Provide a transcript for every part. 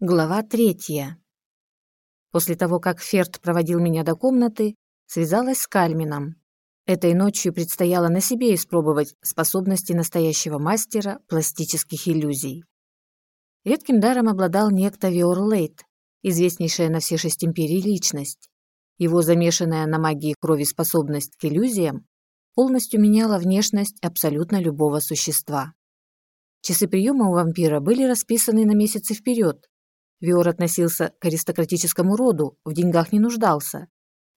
Глава третья. После того, как Ферд проводил меня до комнаты, связалась с Кальмином. Этой ночью предстояло на себе испробовать способности настоящего мастера пластических иллюзий. Редким даром обладал некто Виор Лейт, известнейшая на все шесть империй личность. Его замешанная на магии крови способность к иллюзиям полностью меняла внешность абсолютно любого существа. Часы приема у вампира были расписаны на месяцы вперед, Виор относился к аристократическому роду, в деньгах не нуждался.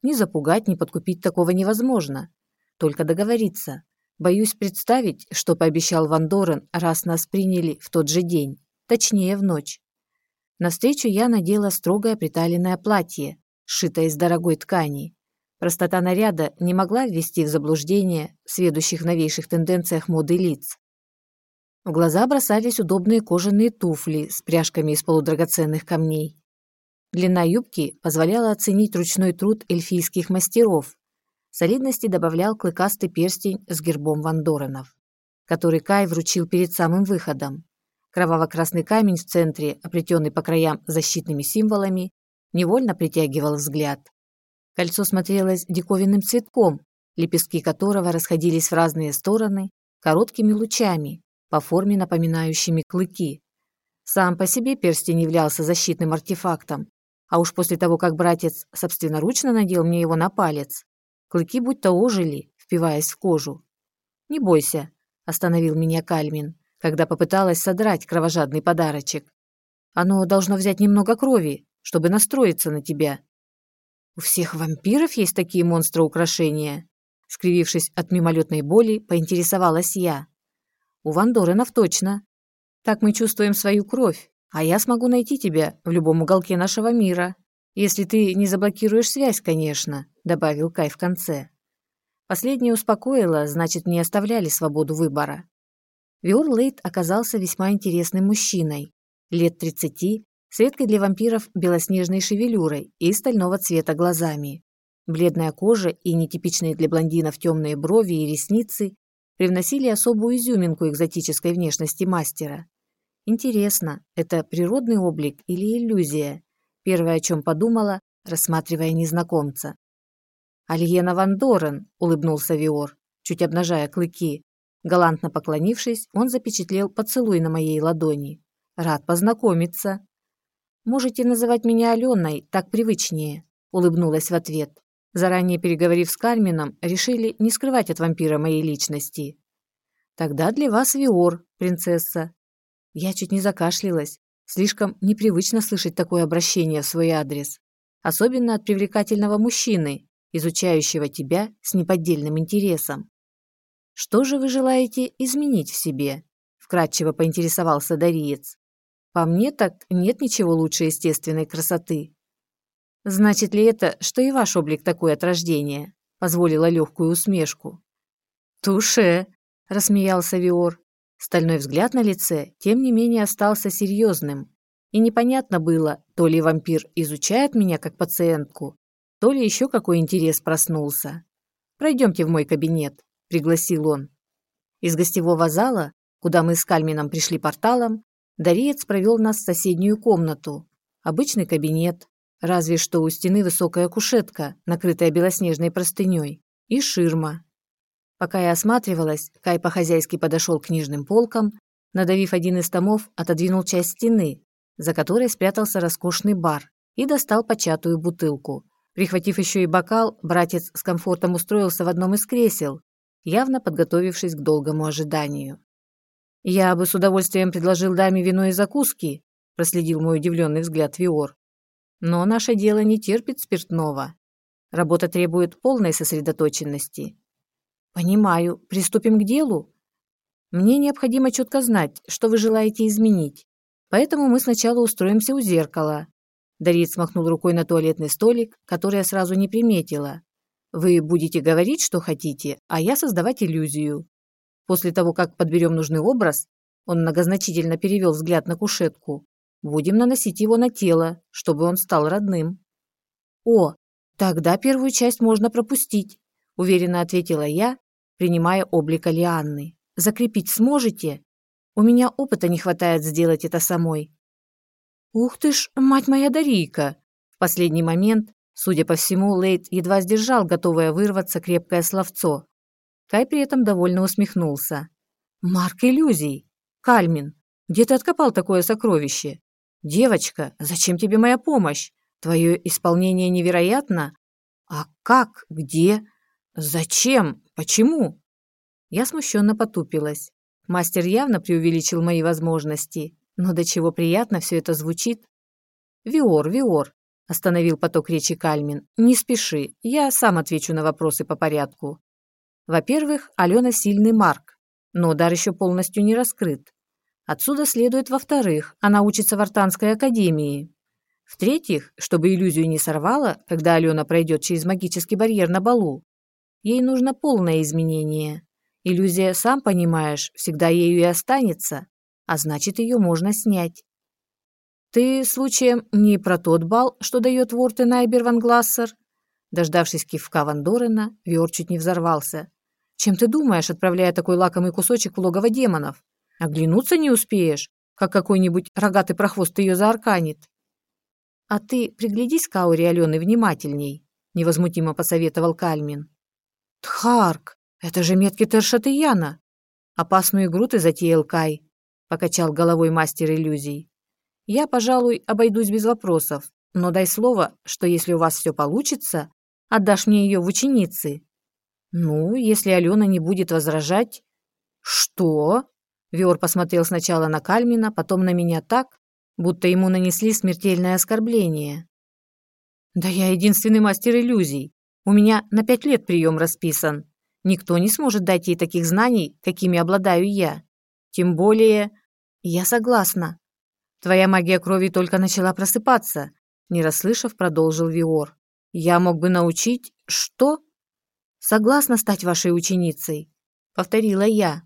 Ни запугать, ни подкупить такого невозможно. Только договориться. Боюсь представить, что пообещал Ван Дорен, раз нас приняли в тот же день, точнее в ночь. На встречу я надела строгое приталенное платье, сшитое из дорогой ткани. Простота наряда не могла ввести в заблуждение сведущих в новейших тенденциях моды лиц. В глаза бросались удобные кожаные туфли с пряжками из полудрагоценных камней. Длина юбки позволяла оценить ручной труд эльфийских мастеров. Солидности добавлял клыкастый перстень с гербом Вандоренов, который Кай вручил перед самым выходом. Кроваво-красный камень в центре, оплетенный по краям защитными символами, невольно притягивал взгляд. Кольцо смотрелось диковинным цветком, лепестки которого расходились в разные стороны короткими лучами, по форме напоминающими клыки. Сам по себе перстень являлся защитным артефактом, а уж после того, как братец собственноручно надел мне его на палец, клыки будто ожили, впиваясь в кожу. «Не бойся», – остановил меня Кальмин, когда попыталась содрать кровожадный подарочек. «Оно должно взять немного крови, чтобы настроиться на тебя». «У всех вампиров есть такие монстры-украшения?» Скривившись от мимолетной боли, поинтересовалась я. У Вандоринов точно. Так мы чувствуем свою кровь, а я смогу найти тебя в любом уголке нашего мира. Если ты не заблокируешь связь, конечно», – добавил Кай в конце. Последнее успокоило, значит, не оставляли свободу выбора. Виор Лейт оказался весьма интересным мужчиной. Лет 30, с редкой для вампиров белоснежной шевелюрой и стального цвета глазами. Бледная кожа и нетипичные для блондинов темные брови и ресницы привносили особую изюминку экзотической внешности мастера. Интересно, это природный облик или иллюзия? Первое, о чем подумала, рассматривая незнакомца. «Альена Ван Дорен», — улыбнулся Виор, чуть обнажая клыки. Галантно поклонившись, он запечатлел поцелуй на моей ладони. «Рад познакомиться». «Можете называть меня Аленой, так привычнее», — улыбнулась в ответ. Заранее переговорив с Кармином, решили не скрывать от вампира моей личности. Тогда для вас Виор, принцесса. Я чуть не закашлялась. Слишком непривычно слышать такое обращение в свой адрес. Особенно от привлекательного мужчины, изучающего тебя с неподдельным интересом. Что же вы желаете изменить в себе? Вкратчиво поинтересовался Дариец. По мне так нет ничего лучше естественной красоты. Значит ли это, что и ваш облик такой от рождения? Позволила легкую усмешку. Туше, рассмеялся Виор. Стальной взгляд на лице, тем не менее, остался серьезным. И непонятно было, то ли вампир изучает меня как пациентку, то ли еще какой интерес проснулся. «Пройдемте в мой кабинет», – пригласил он. Из гостевого зала, куда мы с Кальмином пришли порталом, Дариец провел нас в соседнюю комнату. Обычный кабинет, Разве что у стены высокая кушетка, накрытая белоснежной простыней, и ширма. Пока я осматривалась, Кай по-хозяйски подошел к книжным полкам, надавив один из томов, отодвинул часть стены, за которой спрятался роскошный бар, и достал початую бутылку. Прихватив еще и бокал, братец с комфортом устроился в одном из кресел, явно подготовившись к долгому ожиданию. «Я бы с удовольствием предложил даме вино и закуски», проследил мой удивленный взгляд Виор. Но наше дело не терпит спиртного. Работа требует полной сосредоточенности. Понимаю. Приступим к делу? Мне необходимо четко знать, что вы желаете изменить. Поэтому мы сначала устроимся у зеркала. Дарит смахнул рукой на туалетный столик, который я сразу не приметила. Вы будете говорить, что хотите, а я создавать иллюзию. После того, как подберем нужный образ, он многозначительно перевел взгляд на кушетку, Будем наносить его на тело, чтобы он стал родным. О, тогда первую часть можно пропустить, уверенно ответила я, принимая облик Алианны. Закрепить сможете? У меня опыта не хватает сделать это самой. «Ух ты ж, мать моя Дарийка!» В последний момент, судя по всему, Лейт едва сдержал, готовое вырваться крепкое словцо. Кай при этом довольно усмехнулся. «Марк иллюзий! Кальмин, где ты откопал такое сокровище? Девочка, зачем тебе моя помощь? Твое исполнение невероятно. А как? Где? Зачем? Почему?» Я смущенно потупилась. Мастер явно преувеличил мои возможности, но до чего приятно все это звучит. «Виор, Виор», – остановил поток речи Кальмин, – «не спеши, я сам отвечу на вопросы по порядку. Во-первых, Алена сильный Марк, но дар еще полностью не раскрыт. Отсюда следует, во-вторых, она учится в Артанской академии. В-третьих, чтобы иллюзию не сорвала, когда Алена пройдет через магический барьер на балу, ей нужно полное изменение. Иллюзия, сам понимаешь, всегда ею и останется, а значит, ее можно снять. Ты, случаем, не про тот бал, что дает Вортен Айбер Ван Глассер? Дождавшись кивка Ван Дорена, Виор чуть не взорвался. Чем ты думаешь, отправляя такой лакомый кусочек в логово демонов? Оглянуться не успеешь, как какой-нибудь рогатый прохвост ее заарканит. А ты приглядись к ауре Алены внимательней, невозмутимо посоветовал Кальмин. Тхарк, это же метки Тершатыяна. Опасную игру ты затеял, Кай, покачал головой мастер иллюзий. Я, пожалуй, обойдусь без вопросов, но дай слово, что если у вас все получится, отдашь мне ее в ученицы. Ну, если Алена не будет возражать... Что? Виор посмотрел сначала на Кальмина, потом на меня так, будто ему нанесли смертельное оскорбление. Да я единственный мастер иллюзий. У меня на пять лет прием расписан. Никто не сможет дать ей таких знаний, какими обладаю я. Тем более... Я согласна. Твоя магия крови только начала просыпаться. Не расслышав, продолжил Виор. Я мог бы научить... Что? Согласна стать вашей ученицей. Повторила я.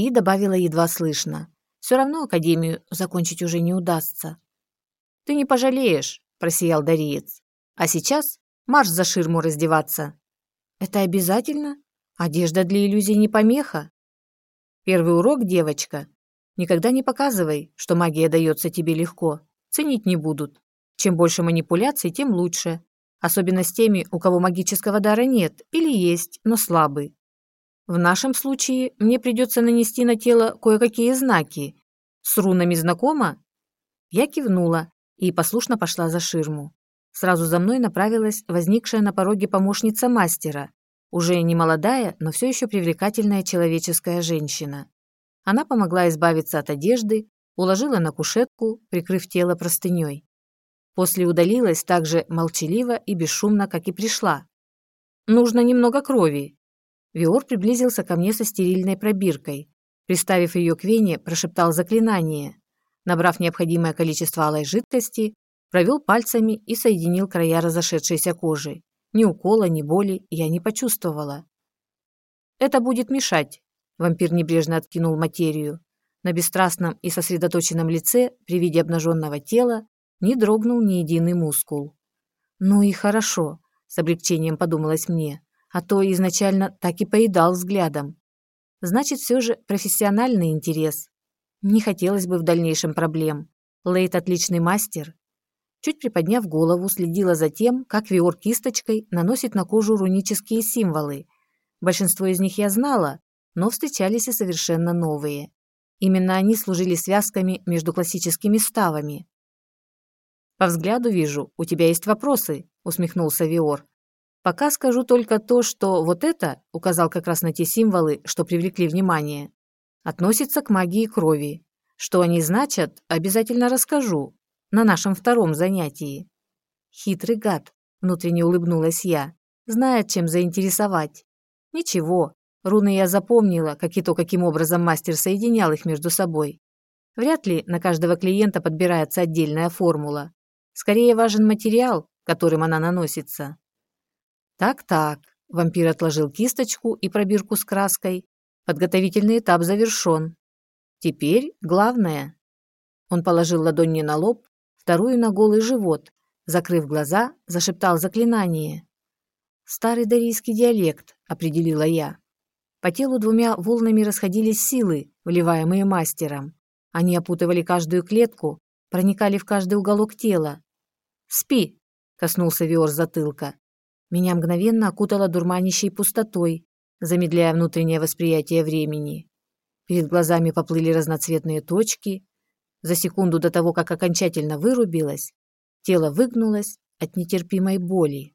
И добавила едва слышно. Все равно академию закончить уже не удастся. Ты не пожалеешь, просиял Дариец. А сейчас марш за ширму раздеваться. Это обязательно? Одежда для иллюзий не помеха. Первый урок, девочка. Никогда не показывай, что магия дается тебе легко. Ценить не будут. Чем больше манипуляций, тем лучше. Особенно с теми, у кого магического дара нет или есть, но слабый. В нашем случае мне придется нанести на тело кое-какие знаки. С рунами знакомо? Я кивнула и послушно пошла за ширму. Сразу за мной направилась возникшая на пороге помощница мастера, уже не молодая, но все еще привлекательная человеческая женщина. Она помогла избавиться от одежды, уложила на кушетку, прикрыв тело простыней. После удалилась так же молчаливо и бесшумно, как и пришла. «Нужно немного крови». Виор приблизился ко мне со стерильной пробиркой. Приставив ее к вене, прошептал заклинание. Набрав необходимое количество алой жидкости, провел пальцами и соединил края разошедшейся кожи. Ни укола, ни боли я не почувствовала. «Это будет мешать», – вампир небрежно откинул материю. На бесстрастном и сосредоточенном лице при виде обнаженного тела не дрогнул ни единый мускул. «Ну и хорошо», – с облегчением подумалось мне, а то изначально так и поедал взглядом. Значит, все же профессиональный интерес. Не хотелось бы в дальнейшем проблем. Лейт отличный мастер, Чуть приподняв голову, следила за тем, как Виор кисточкой наносит на кожу рунические символы. Большинство из них я знала, но встречались и совершенно новые. Именно они служили связками между классическими ставами. «По взгляду вижу, у тебя есть вопросы», — усмехнулся Виор. «Пока скажу только то, что вот это, — указал как раз на те символы, что привлекли внимание, — относится к магии крови. Что они значат, обязательно расскажу, на нашем втором занятии. Хитрый гад, внутренне улыбнулась я, знает, чем заинтересовать. Ничего, руны я запомнила, как и то, каким образом мастер соединял их между собой. Вряд ли на каждого клиента подбирается отдельная формула. Скорее важен материал, которым она наносится. Так-так, вампир отложил кисточку и пробирку с краской. Подготовительный этап завершен. Теперь главное. Он положил ладонь мне на лоб, вторую на голый живот, закрыв глаза, зашептал заклинание. «Старый дарийский диалект», — определила я. По телу двумя волнами расходились силы, вливаемые мастером. Они опутывали каждую клетку, проникали в каждый уголок тела. «Спи!» – коснулся Виор затылка. Меня мгновенно окутало дурманящей пустотой, замедляя внутреннее восприятие времени. Перед глазами поплыли разноцветные точки. За секунду до того, как окончательно вырубилось, тело выгнулось от нетерпимой боли.